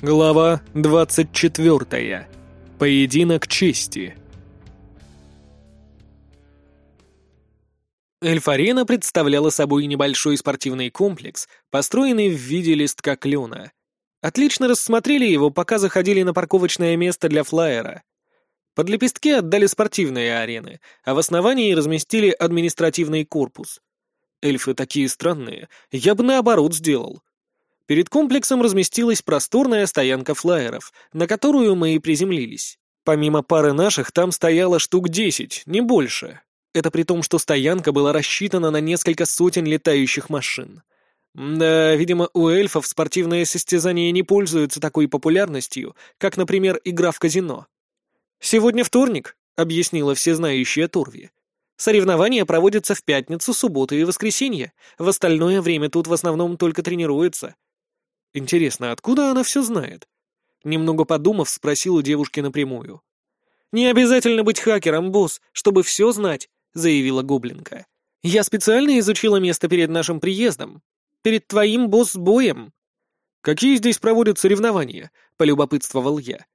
Глава 24. Поединок чести. Эльфарена представляла собой небольшой спортивный комплекс, построенный в виде листка клена. Отлично рассмотрели его, пока заходили на парковочное место для флайера. Под лепестки отдали спортивные арены, а в основании разместили административный корпус. Эльфы такие странные, я бы наоборот сделал. Перед комплексом разместилась просторная стоянка флайеров, на которую мы и приземлились. Помимо пары наших, там стояло штук десять, не больше. Это при том, что стоянка была рассчитана на несколько сотен летающих машин. Да, видимо, у эльфов спортивные состязания не пользуются такой популярностью, как, например, игра в казино. «Сегодня вторник», — объяснила всезнающая Торви. «Соревнования проводятся в пятницу, субботу и воскресенье. В остальное время тут в основном только тренируются. Интересно, откуда она все знает? Немного подумав, спросил у девушки напрямую. «Не обязательно быть хакером, босс, чтобы все знать», — заявила Гоблинка. «Я специально изучила место перед нашим приездом. Перед твоим босс-боем». «Какие здесь проводят соревнования?» — полюбопытствовал я.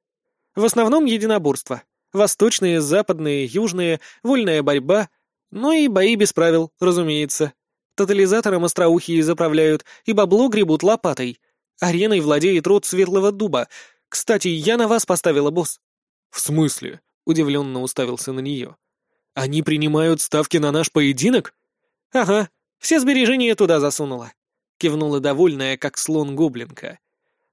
«В основном единоборства. Восточные, западные, южные, вольная борьба. Ну и бои без правил, разумеется. Тотализатором остроухие заправляют и бабло гребут лопатой. Ареной владеет род Светлого Дуба. Кстати, я на вас поставила, босс». «В смысле?» — удивленно уставился на нее. «Они принимают ставки на наш поединок?» «Ага, все сбережения туда засунула», — кивнула довольная, как слон гоблинка.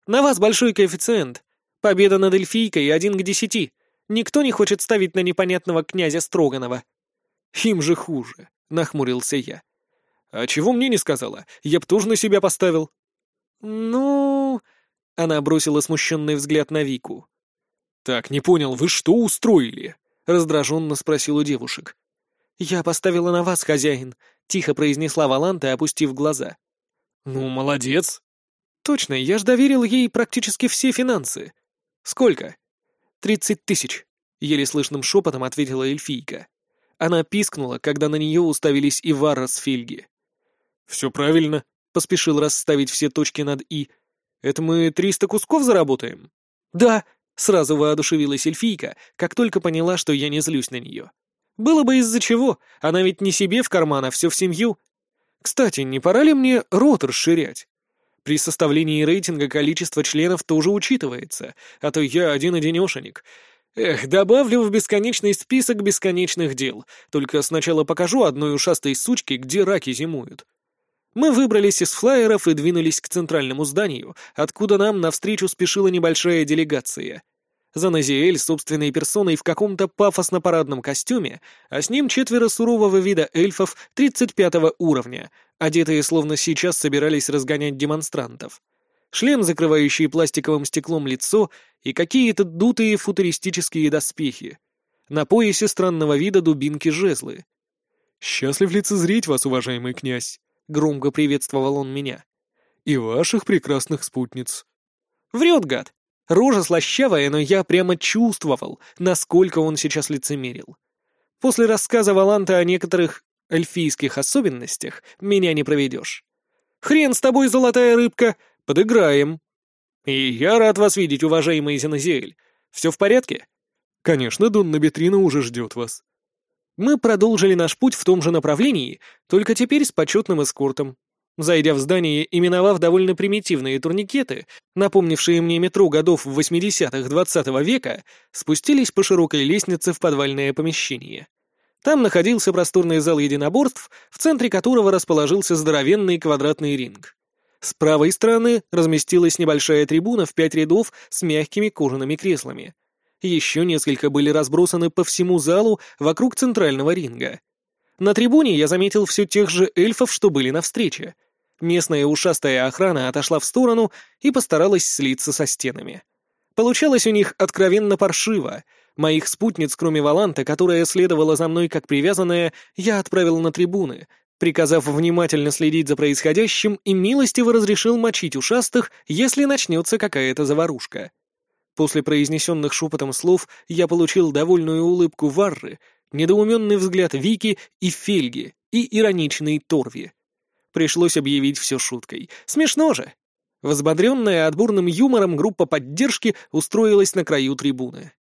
«На вас большой коэффициент. Победа над эльфийкой один к десяти. Никто не хочет ставить на непонятного князя Строганова». «Им же хуже», — нахмурился я. «А чего мне не сказала? Я б тоже на себя поставил». «Ну...» — она бросила смущенный взгляд на Вику. «Так, не понял, вы что устроили?» — раздраженно спросил у девушек. «Я поставила на вас, хозяин», — тихо произнесла Валанта, опустив глаза. «Ну, молодец». «Точно, я ж доверил ей практически все финансы». «Сколько?» «Тридцать тысяч», — еле слышным шепотом ответила эльфийка. Она пискнула, когда на нее уставились и Варра с Фильги. «Все правильно», Поспешил расставить все точки над «и». «Это мы триста кусков заработаем?» «Да», — сразу воодушевилась эльфийка, как только поняла, что я не злюсь на нее. «Было бы из-за чего, она ведь не себе в карман, а все в семью. Кстати, не пора ли мне рот расширять? При составлении рейтинга количество членов тоже учитывается, а то я один-одинешенек. Эх, добавлю в бесконечный список бесконечных дел, только сначала покажу одной ушастой сучке, где раки зимуют. Мы выбрались из флайеров и двинулись к центральному зданию, откуда нам навстречу спешила небольшая делегация. Заназиэль собственной персоной в каком-то пафосно-парадном костюме, а с ним четверо сурового вида эльфов 35 уровня, одетые словно сейчас собирались разгонять демонстрантов. Шлем, закрывающий пластиковым стеклом лицо, и какие-то дутые футуристические доспехи. На поясе странного вида дубинки-жезлы. «Счастлив лицезреть вас, уважаемый князь!» Громко приветствовал он меня. «И ваших прекрасных спутниц». «Врет, гад! Рожа слащавая, но я прямо чувствовал, насколько он сейчас лицемерил. После рассказа Валанта о некоторых эльфийских особенностях меня не проведешь. Хрен с тобой, золотая рыбка, подыграем. И я рад вас видеть, уважаемый Зенозиэль. Все в порядке? Конечно, Донна Бетрина уже ждет вас. Мы продолжили наш путь в том же направлении, только теперь с почетным эскортом. Зайдя в здание и миновав довольно примитивные турникеты, напомнившие мне метро годов 80-х 20 -го века, спустились по широкой лестнице в подвальное помещение. Там находился просторный зал единоборств, в центре которого расположился здоровенный квадратный ринг. С правой стороны разместилась небольшая трибуна в пять рядов с мягкими кожаными креслами. Еще несколько были разбросаны по всему залу вокруг центрального ринга. На трибуне я заметил все тех же эльфов, что были на встрече. Местная ушастая охрана отошла в сторону и постаралась слиться со стенами. Получалось у них откровенно паршиво. Моих спутниц, кроме Валанта, которая следовала за мной как привязанная, я отправил на трибуны, приказав внимательно следить за происходящим и милостиво разрешил мочить ушастых, если начнется какая-то заварушка. После произнесенных шепотом слов я получил довольную улыбку Варры, недоуменный взгляд Вики и Фельги и ироничный Торви. Пришлось объявить все шуткой. Смешно же. Возбодренная отборным юмором группа поддержки устроилась на краю трибуны.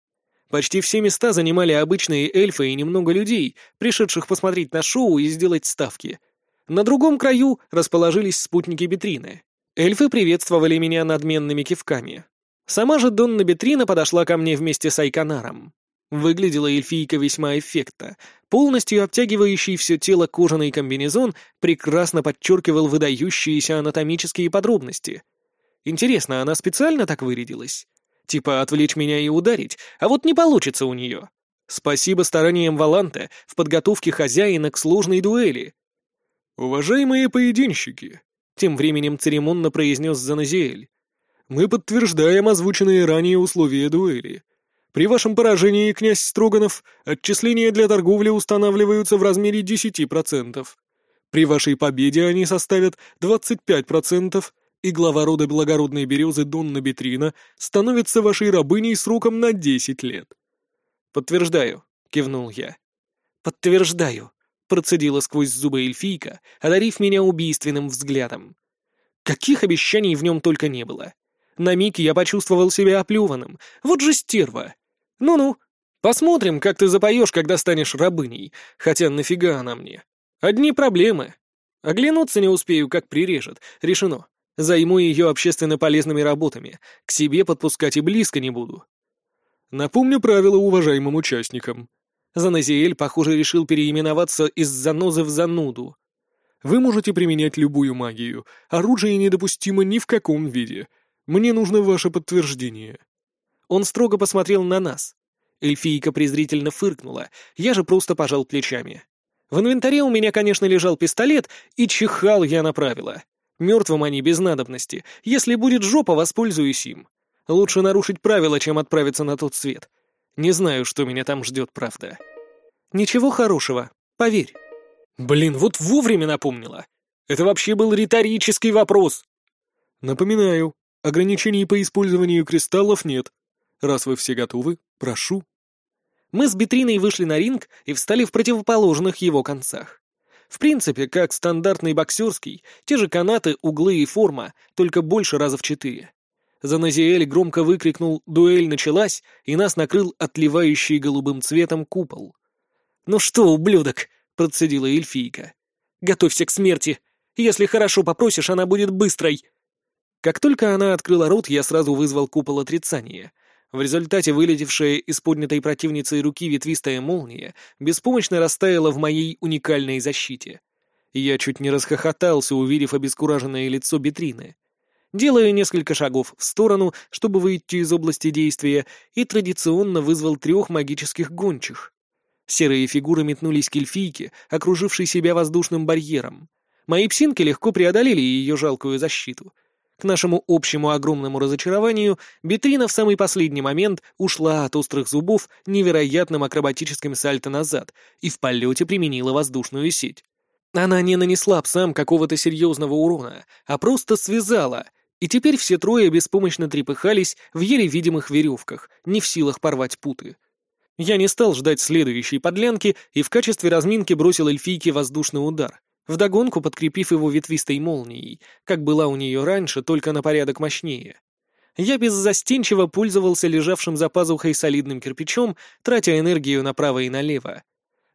Почти все места занимали обычные эльфы и немного людей, пришедших посмотреть на шоу и сделать ставки. На другом краю расположились спутники Бетрины. Эльфы приветствовали меня надменными кивками. Сама же Донна Бетрина подошла ко мне вместе с Айканаром. Выглядела эльфийка весьма эффектно. Полностью обтягивающий все тело кожаный комбинезон прекрасно подчеркивал выдающиеся анатомические подробности. Интересно, она специально так вырядилась? Типа отвлечь меня и ударить, а вот не получится у нее. Спасибо стараниям Валанта в подготовке хозяина к сложной дуэли. «Уважаемые поединщики», — тем временем церемонно произнес Заназиэль, «мы подтверждаем озвученные ранее условия дуэли. При вашем поражении, князь Строганов, отчисления для торговли устанавливаются в размере 10%. При вашей победе они составят 25%, и глава рода благородной березы Донна Бетрина становится вашей рабыней сроком на десять лет. «Подтверждаю», — кивнул я. «Подтверждаю», — процедила сквозь зубы эльфийка, одарив меня убийственным взглядом. Каких обещаний в нем только не было. На миг я почувствовал себя оплюванным. Вот же стерва. Ну-ну, посмотрим, как ты запоешь, когда станешь рабыней. Хотя нафига она мне? Одни проблемы. Оглянуться не успею, как прирежет. Решено. Займу ее общественно полезными работами, к себе подпускать и близко не буду. Напомню правила уважаемым участникам. Заназиэль, похоже, решил переименоваться из занозы в зануду. Вы можете применять любую магию. Оружие недопустимо ни в каком виде. Мне нужно ваше подтверждение. Он строго посмотрел на нас. Эльфийка презрительно фыркнула, я же просто пожал плечами. В инвентаре у меня, конечно, лежал пистолет, и чихал я на правила. Мертвым они без надобности. Если будет жопа, воспользуюсь им. Лучше нарушить правила, чем отправиться на тот свет. Не знаю, что меня там ждет, правда. Ничего хорошего, поверь. Блин, вот вовремя напомнила. Это вообще был риторический вопрос. Напоминаю, ограничений по использованию кристаллов нет. Раз вы все готовы, прошу. Мы с Бетриной вышли на ринг и встали в противоположных его концах. В принципе, как стандартный боксерский, те же канаты, углы и форма, только больше раза в четыре. Заназиэль громко выкрикнул «Дуэль началась!» и нас накрыл отливающий голубым цветом купол. «Ну что, ублюдок!» — процедила эльфийка. «Готовься к смерти! Если хорошо попросишь, она будет быстрой!» Как только она открыла рот, я сразу вызвал купол отрицания — в результате вылетевшая из поднятой противницей руки ветвистая молния беспомощно растаяла в моей уникальной защите. Я чуть не расхохотался, увидев обескураженное лицо Бетрины. Делаю несколько шагов в сторону, чтобы выйти из области действия, и традиционно вызвал трех магических гончих. Серые фигуры метнулись к эльфийке, окружившей себя воздушным барьером. Мои псинки легко преодолели ее жалкую защиту — к нашему общему огромному разочарованию, Бетрина в самый последний момент ушла от острых зубов невероятным акробатическим сальто назад и в полете применила воздушную сеть. Она не нанесла псам какого-то серьезного урона, а просто связала, и теперь все трое беспомощно трепыхались в еле видимых веревках, не в силах порвать путы. Я не стал ждать следующей подлянки и в качестве разминки бросил эльфийке воздушный удар, вдогонку подкрепив его ветвистой молнией, как была у нее раньше, только на порядок мощнее. Я беззастенчиво пользовался лежавшим за пазухой солидным кирпичом, тратя энергию направо и налево.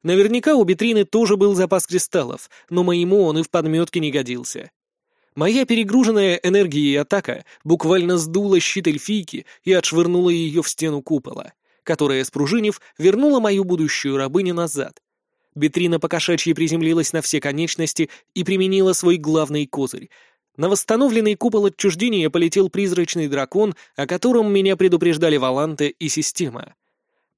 Наверняка у Бетрины тоже был запас кристаллов, но моему он и в подметке не годился. Моя перегруженная энергией атака буквально сдула щит эльфийки и отшвырнула ее в стену купола, которая, спружинив, вернула мою будущую рабыню назад, Бетрина покошачьи приземлилась на все конечности и применила свой главный козырь. На восстановленный купол отчуждения полетел призрачный дракон, о котором меня предупреждали Валанте и система.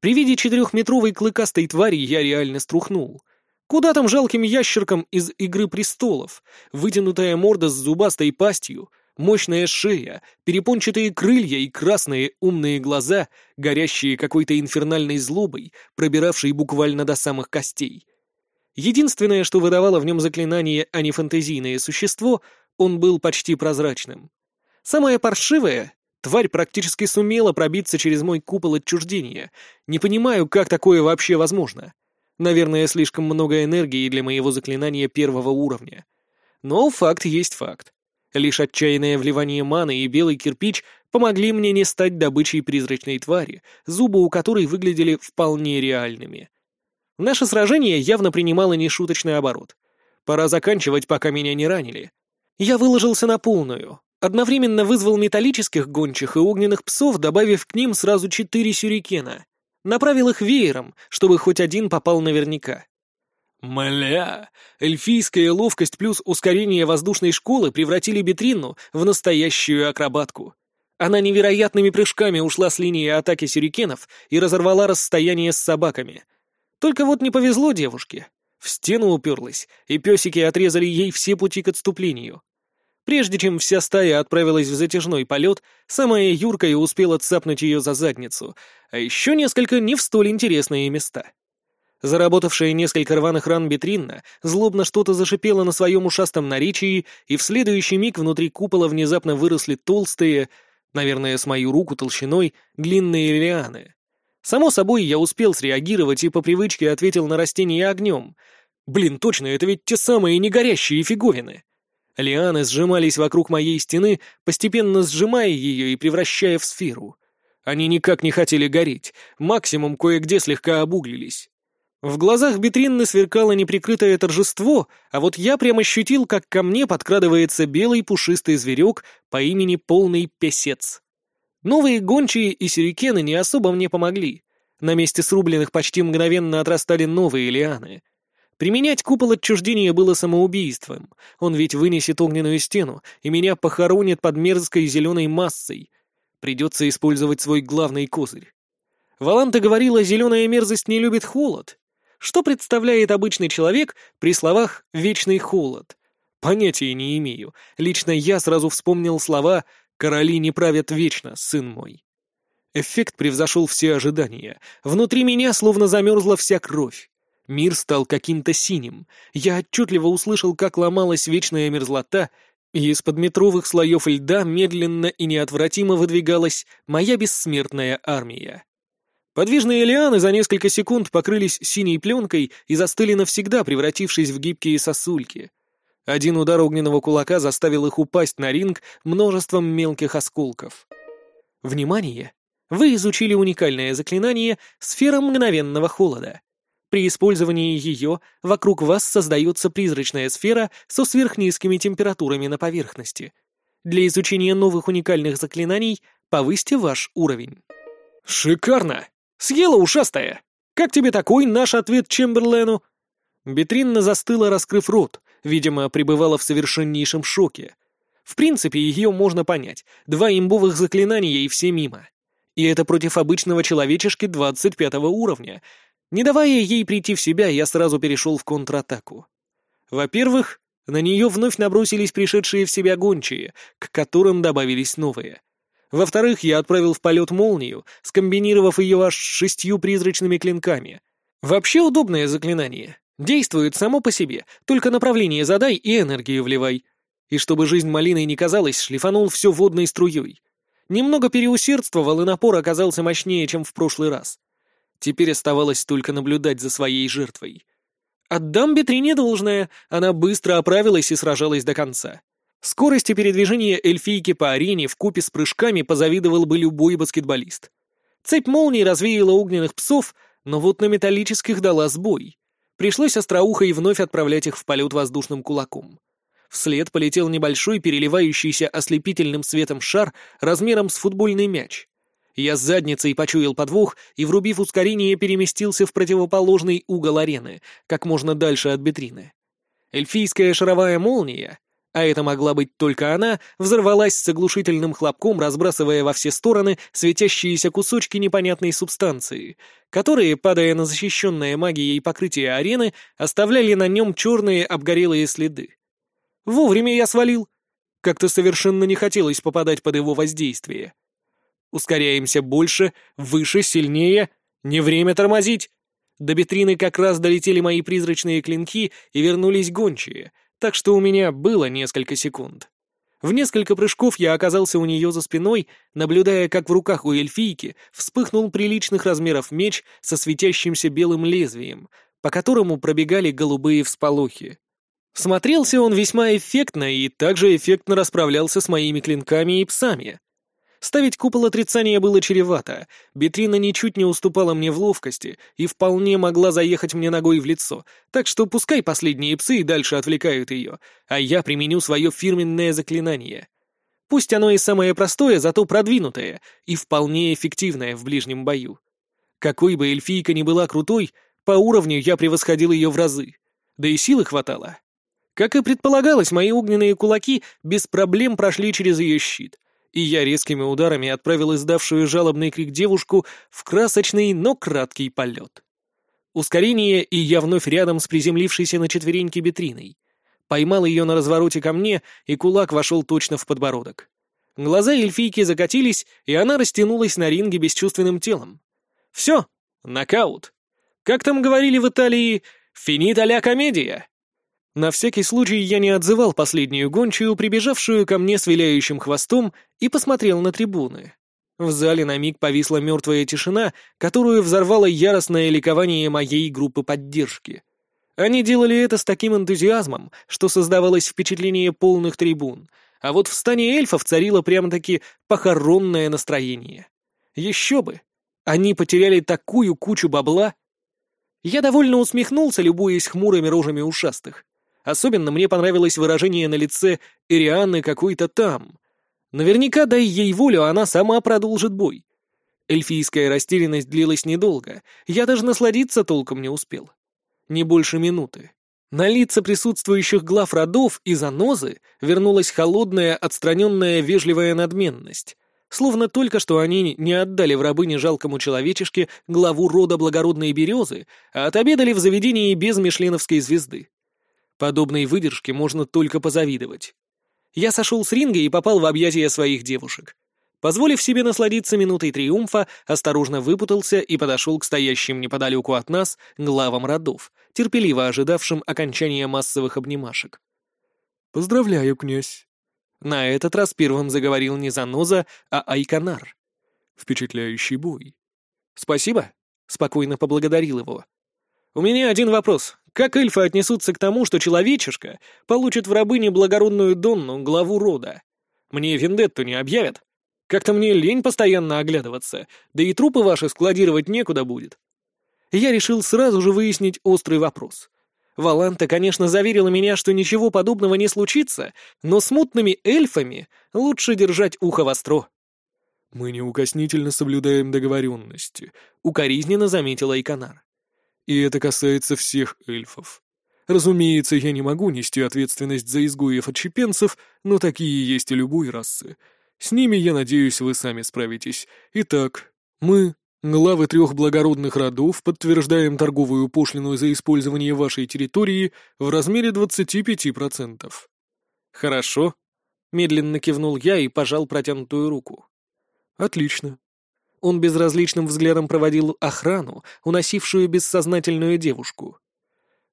При виде четырехметровой клыкастой твари я реально струхнул. Куда там жалким ящеркам из «Игры престолов»? Вытянутая морда с зубастой пастью — Мощная шея, перепончатые крылья и красные умные глаза, горящие какой-то инфернальной злобой, пробиравшей буквально до самых костей. Единственное, что выдавало в нем заклинание, а не фантазийное существо, он был почти прозрачным. Самое паршивое — тварь практически сумела пробиться через мой купол отчуждения. Не понимаю, как такое вообще возможно. Наверное, слишком много энергии для моего заклинания первого уровня. Но факт есть факт. Лишь отчаянное вливание маны и белый кирпич помогли мне не стать добычей призрачной твари, зубы у которой выглядели вполне реальными. Наше сражение явно принимало нешуточный оборот. Пора заканчивать, пока меня не ранили. Я выложился на полную. Одновременно вызвал металлических гончих и огненных псов, добавив к ним сразу четыре сюрикена. Направил их веером, чтобы хоть один попал наверняка. Мля! Эльфийская ловкость плюс ускорение воздушной школы превратили Бетринну в настоящую акробатку. Она невероятными прыжками ушла с линии атаки сюрикенов и разорвала расстояние с собаками. Только вот не повезло девушке. В стену уперлась, и песики отрезали ей все пути к отступлению. Прежде чем вся стая отправилась в затяжной полет, самая юркая успела цапнуть ее за задницу, а еще несколько не в столь интересные места. Заработавшая несколько рваных ран Бетринна злобно что-то зашипела на своем ушастом наречии, и в следующий миг внутри купола внезапно выросли толстые, наверное, с мою руку толщиной, длинные лианы. Само собой, я успел среагировать и по привычке ответил на растение огнем. Блин, точно, это ведь те самые негорящие фиговины. Лианы сжимались вокруг моей стены, постепенно сжимая ее и превращая в сферу. Они никак не хотели гореть, максимум кое-где слегка обуглились. В глазах Бетринны сверкало неприкрытое торжество, а вот я прямо ощутил, как ко мне подкрадывается белый пушистый зверек по имени Полный Песец. Новые гончие и сюрикены не особо мне помогли. На месте срубленных почти мгновенно отрастали новые лианы. Применять купол отчуждения было самоубийством. Он ведь вынесет огненную стену, и меня похоронит под мерзкой зеленой массой. Придется использовать свой главный козырь. Валанта говорила, зеленая мерзость не любит холод. Что представляет обычный человек при словах «вечный холод»? Понятия не имею. Лично я сразу вспомнил слова «короли не правят вечно, сын мой». Эффект превзошел все ожидания. Внутри меня словно замерзла вся кровь. Мир стал каким-то синим. Я отчетливо услышал, как ломалась вечная мерзлота, и из-под метровых слоев льда медленно и неотвратимо выдвигалась моя бессмертная армия. Подвижные лианы за несколько секунд покрылись синей пленкой и застыли навсегда, превратившись в гибкие сосульки. Один удар огненного кулака заставил их упасть на ринг множеством мелких осколков. Внимание! Вы изучили уникальное заклинание «Сфера мгновенного холода». При использовании ее вокруг вас создается призрачная сфера со сверхнизкими температурами на поверхности. Для изучения новых уникальных заклинаний повысьте ваш уровень. «Шикарно!» «Съела ушастая! Как тебе такой наш ответ Чемберлену?» Бетринна застыла, раскрыв рот, видимо, пребывала в совершеннейшем шоке. В принципе, ее можно понять. Два имбовых заклинания и все мимо. И это против обычного человечешки 25 уровня. Не давая ей прийти в себя, я сразу перешел в контратаку. Во-первых, на нее вновь набросились пришедшие в себя гончие, к которым добавились новые. Во-вторых, я отправил в полет молнию, скомбинировав ее аж с шестью призрачными клинками. Вообще удобное заклинание. Действует само по себе, только направление задай и энергию вливай. И чтобы жизнь малиной не казалась, шлифанул все водной струей. Немного переусердствовал, и напор оказался мощнее, чем в прошлый раз. Теперь оставалось только наблюдать за своей жертвой. Отдам Бетрине должное, она быстро оправилась и сражалась до конца. Скорости передвижения эльфийки по арене в купе с прыжками позавидовал бы любой баскетболист. Цепь молний развеяла огненных псов, но вот на металлических дала сбой. Пришлось остроухой вновь отправлять их в полет воздушным кулаком. Вслед полетел небольшой, переливающийся ослепительным светом шар размером с футбольный мяч. Я с задницей почуял подвох и, врубив ускорение, переместился в противоположный угол арены, как можно дальше от бетрины. Эльфийская шаровая молния а это могла быть только она, взорвалась с оглушительным хлопком, разбрасывая во все стороны светящиеся кусочки непонятной субстанции, которые, падая на защищенное магией покрытие арены, оставляли на нем черные обгорелые следы. Вовремя я свалил. Как-то совершенно не хотелось попадать под его воздействие. Ускоряемся больше, выше, сильнее. Не время тормозить. До бетрины как раз долетели мои призрачные клинки и вернулись гончие — так что у меня было несколько секунд. В несколько прыжков я оказался у нее за спиной, наблюдая, как в руках у эльфийки вспыхнул приличных размеров меч со светящимся белым лезвием, по которому пробегали голубые всполохи. Смотрелся он весьма эффектно и также эффектно расправлялся с моими клинками и псами. Ставить купол отрицания было чревато, Бетрина ничуть не уступала мне в ловкости и вполне могла заехать мне ногой в лицо, так что пускай последние псы и дальше отвлекают ее, а я применю свое фирменное заклинание. Пусть оно и самое простое, зато продвинутое и вполне эффективное в ближнем бою. Какой бы эльфийка ни была крутой, по уровню я превосходил ее в разы. Да и силы хватало. Как и предполагалось, мои огненные кулаки без проблем прошли через ее щит, и я резкими ударами отправил издавшую жалобный крик девушку в красочный, но краткий полет. Ускорение, и я вновь рядом с приземлившейся на четвереньки Бетриной. Поймал ее на развороте ко мне, и кулак вошел точно в подбородок. Глаза эльфийки закатились, и она растянулась на ринге бесчувственным телом. Все, нокаут. Как там говорили в Италии, финит а комедия. На всякий случай я не отзывал последнюю гончую, прибежавшую ко мне с виляющим хвостом, и посмотрел на трибуны. В зале на миг повисла мертвая тишина, которую взорвало яростное ликование моей группы поддержки — они делали это с таким энтузиазмом, что создавалось впечатление полных трибун, а вот в стане эльфов царило прямо-таки похоронное настроение. Еще бы! Они потеряли такую кучу бабла. Я довольно усмехнулся, любуясь хмурыми рожами ушастых. Особенно мне понравилось выражение на лице Ирианны какой-то там. Наверняка, дай ей волю, она сама продолжит бой. Эльфийская растерянность длилась недолго, я даже насладиться толком не успел не больше минуты. На лица присутствующих глав родов и занозы вернулась холодная, отстраненная, вежливая надменность. Словно только что они не отдали в рабыне жалкому человечешке главу рода благородной березы, а отобедали в заведении без мишленовской звезды. Подобной выдержке можно только позавидовать. Я сошел с ринга и попал в объятия своих девушек. Позволив себе насладиться минутой триумфа, осторожно выпутался и подошел к стоящим неподалеку от нас главам родов, терпеливо ожидавшим окончания массовых обнимашек. «Поздравляю, князь!» На этот раз первым заговорил не Заноза, а Айканар. «Впечатляющий бой!» «Спасибо!» — спокойно поблагодарил его. «У меня один вопрос. Как эльфы отнесутся к тому, что человечишка получит в рабыне благородную Донну, главу рода? Мне вендетту не объявят?» Как-то мне лень постоянно оглядываться, да и трупы ваши складировать некуда будет. Я решил сразу же выяснить острый вопрос. Валанта, конечно, заверила меня, что ничего подобного не случится, но с мутными эльфами лучше держать ухо востро. «Мы неукоснительно соблюдаем договоренности», — укоризненно заметила Иконар. «И это касается всех эльфов. Разумеется, я не могу нести ответственность за изгоев-отщепенцев, но такие есть и любой расы, с ними, я надеюсь, вы сами справитесь. Итак, мы, главы трех благородных родов, подтверждаем торговую пошлину за использование вашей территории в размере 25%. Хорошо. Медленно кивнул я и пожал протянутую руку. Отлично. Он безразличным взглядом проводил охрану, уносившую бессознательную девушку.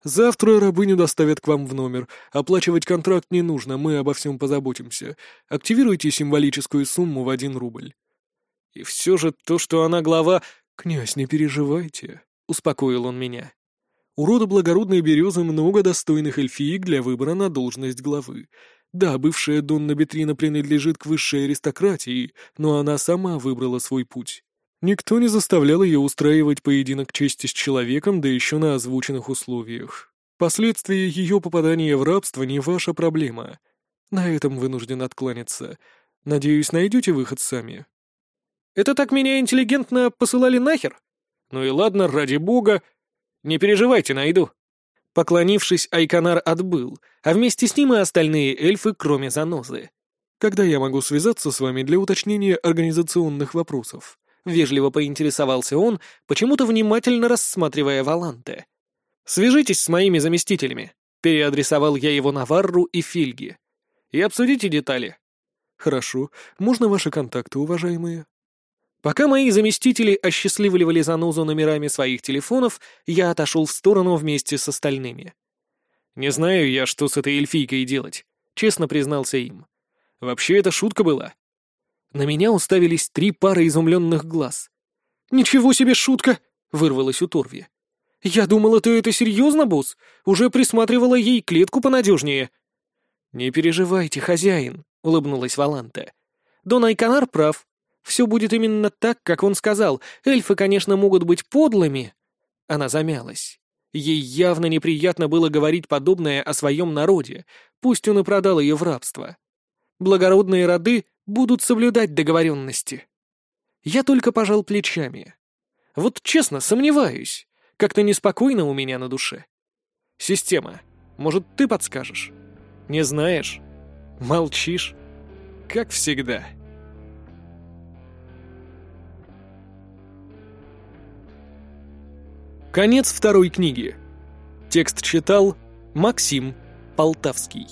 Завтра рабыню доставят к вам в номер. Оплачивать контракт не нужно, мы обо всем позаботимся. Активируйте символическую сумму в один рубль». «И все же то, что она глава...» «Князь, не переживайте», — успокоил он меня. «У рода благородной березы много достойных эльфиек для выбора на должность главы. Да, бывшая Донна Бетрина принадлежит к высшей аристократии, но она сама выбрала свой путь. Никто не заставлял ее устраивать поединок чести с человеком, да еще на озвученных условиях. Последствия ее попадания в рабство не ваша проблема. На этом вынужден откланяться. Надеюсь, найдете выход сами. Это так меня интеллигентно посылали нахер? Ну и ладно, ради бога. Не переживайте, найду. Поклонившись, Айканар отбыл, а вместе с ним и остальные эльфы, кроме занозы. Когда я могу связаться с вами для уточнения организационных вопросов? — вежливо поинтересовался он, почему-то внимательно рассматривая Валанте. «Свяжитесь с моими заместителями», — переадресовал я его на Варру и Фильги. «И обсудите детали». «Хорошо. Можно ваши контакты, уважаемые?» Пока мои заместители осчастливливали занозу номерами своих телефонов, я отошел в сторону вместе с остальными. «Не знаю я, что с этой эльфийкой делать», — честно признался им. «Вообще это шутка была. На меня уставились три пары изумленных глаз. «Ничего себе шутка!» — вырвалось у Торви. «Я думала, ты это серьезно, босс? Уже присматривала ей клетку понадежнее». «Не переживайте, хозяин», — улыбнулась Валанта. «Дон Айканар прав. Все будет именно так, как он сказал. Эльфы, конечно, могут быть подлыми». Она замялась. Ей явно неприятно было говорить подобное о своем народе, пусть он и продал ее в рабство. Благородные роды будут соблюдать договоренности. Я только пожал плечами. Вот честно, сомневаюсь. Как-то неспокойно у меня на душе. Система, может, ты подскажешь? Не знаешь? Молчишь? Как всегда. Конец второй книги. Текст читал Максим Полтавский.